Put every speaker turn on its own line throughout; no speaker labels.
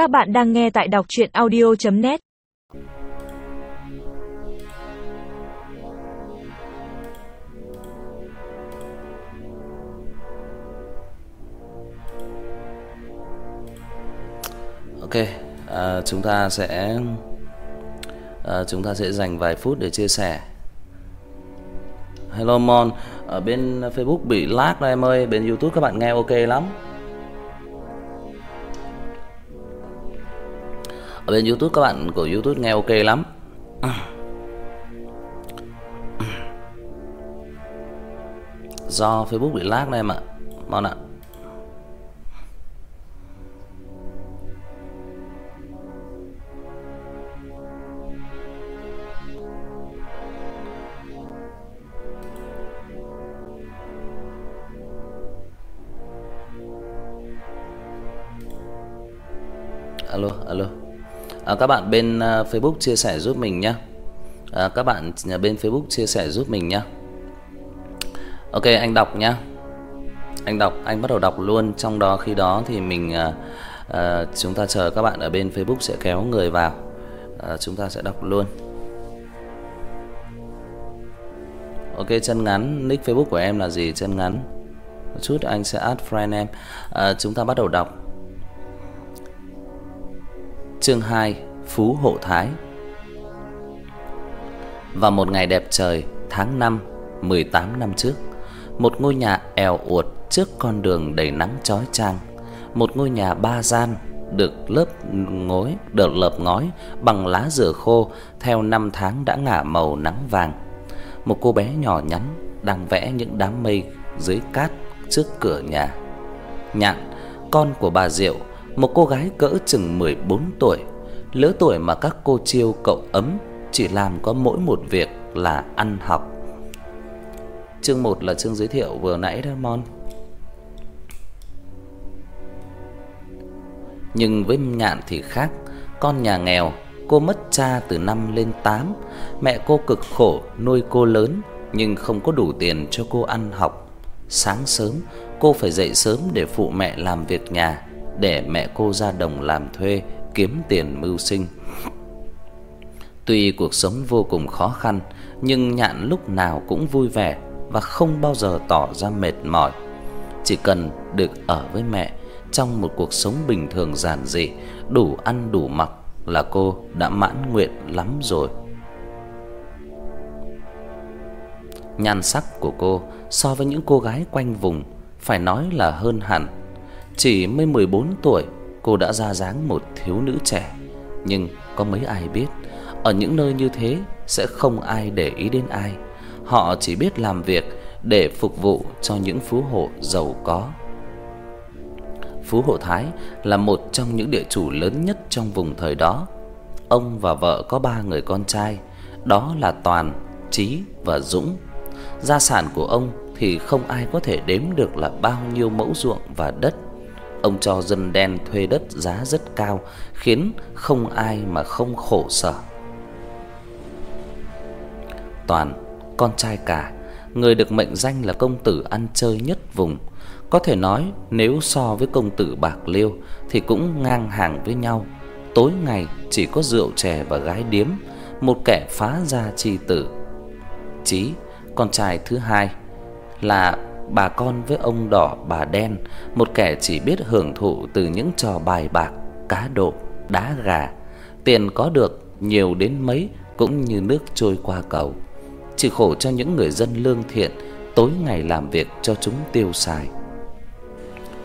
Các bạn đang nghe tại đọc chuyện audio.net
Ok, à, chúng ta sẽ à, chúng ta sẽ dành vài phút để chia sẻ. Hello Mon, ở bên Facebook bị lag đây em ơi, bên YouTube các bạn nghe ok lắm. Ở bên YouTube các bạn của YouTube nghe ok lắm. Do Facebook bị lag đây em ạ. Mon ạ. Alo, alo. À, các bạn à, à, bên Facebook chia sẻ giúp mình nhé. À, các bạn bên Facebook chia sẻ giúp mình nhé. Ok, anh đọc nhá. Anh đọc, anh bắt đầu đọc luôn. Trong đó khi đó thì mình à, à, chúng ta chờ các bạn ở bên Facebook sẽ kéo người vào. à, chúng ta sẽ đọc luôn. Ok, chân ngắn, nick Facebook của em là gì? Chân ngắn. Một chút anh sẽ add friend em. À, chúng ta bắt đầu đọc. Chương 2: Phú Hộ Thái. Vào một ngày đẹp trời, tháng 5, 18 năm trước, một ngôi nhà eo uột trước con đường đầy nắng chói chang, một ngôi nhà ba gian được lớp ngói, được lợp ngói bằng lá dừa khô theo năm tháng đã ngả màu nắng vàng. Một cô bé nhỏ nhắn đang vẽ những đám mây dưới cát trước cửa nhà. Nhạn, con của bà Diệu một cô gái cỡ chừng 14 tuổi, lứa tuổi mà các cô chiêu cậu ấm chỉ làm có mỗi một việc là ăn học. Chương 1 là chương giới thiệu vừa nãy đó Mon. Nhưng với Nhạn thì khác, con nhà nghèo, cô mất cha từ năm lên 8, mẹ cô cực khổ nuôi cô lớn nhưng không có đủ tiền cho cô ăn học. Sáng sớm, cô phải dậy sớm để phụ mẹ làm việc nhà để mẹ cô ra đồng làm thuê kiếm tiền mưu sinh. Tuy cuộc sống vô cùng khó khăn, nhưng Nhạn lúc nào cũng vui vẻ và không bao giờ tỏ ra mệt mỏi. Chỉ cần được ở với mẹ trong một cuộc sống bình thường giản dị, đủ ăn đủ mặc là cô đã mãn nguyện lắm rồi. Nhan sắc của cô so với những cô gái quanh vùng phải nói là hơn hẳn chỉ mới 14 tuổi, cô đã ra dáng một thiếu nữ trẻ, nhưng có mấy ai biết, ở những nơi như thế sẽ không ai để ý đến ai. Họ chỉ biết làm việc để phục vụ cho những phú hộ giàu có. Phú Hộ Thái là một trong những địa chủ lớn nhất trong vùng thời đó. Ông và vợ có ba người con trai, đó là Toàn, Chí và Dũng. Gia sản của ông thì không ai có thể đếm được là bao nhiêu mẫu ruộng và đất Ông cho dân đen thuê đất giá rất cao, khiến không ai mà không khổ sở. Toàn, con trai cả, người được mệnh danh là công tử ăn chơi nhất vùng, có thể nói nếu so với công tử Bạc Liêu thì cũng ngang hàng với nhau. Tối ngày chỉ có rượu chè và gái điếm, một kẻ phá gia chi tử. Chí, con trai thứ hai là bà con với ông đỏ bà đen, một kẻ chỉ biết hưởng thụ từ những trò bài bạc, cá độ, đá gà, tiền có được nhiều đến mấy cũng như nước trôi qua cầu. Chỉ khổ cho những người dân lương thiện tối ngày làm việc cho chúng tiêu xài.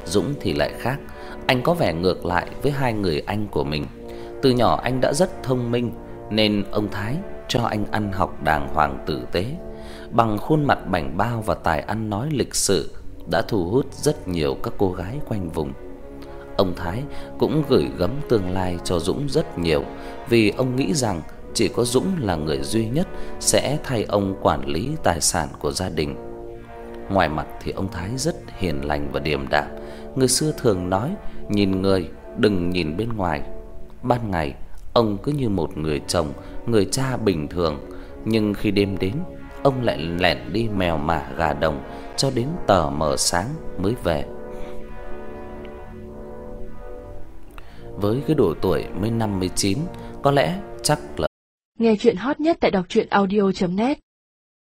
Dũng thì lại khác, anh có vẻ ngược lại với hai người anh của mình. Từ nhỏ anh đã rất thông minh nên ông Thái cho anh ăn học đàng hoàng tử tế bằng khuôn mặt bảnh bao và tài ăn nói lịch sự đã thu hút rất nhiều các cô gái quanh vùng. Ông Thái cũng gửi gắm tương lai cho Dũng rất nhiều vì ông nghĩ rằng chỉ có Dũng là người duy nhất sẽ thay ông quản lý tài sản của gia đình. Ngoài mặt thì ông Thái rất hiền lành và điềm đạm, người xưa thường nói nhìn người đừng nhìn bên ngoài. Ban ngày ông cứ như một người chồng, người cha bình thường, nhưng khi đêm đến ông lại lẻn đi mèo mả gà đồng cho đến tờ mờ sáng mới về. với cái độ tuổi mới năm mươi chín, có lẽ chắc là
Nghe chuyện hot nhất tại đọc truyện audio net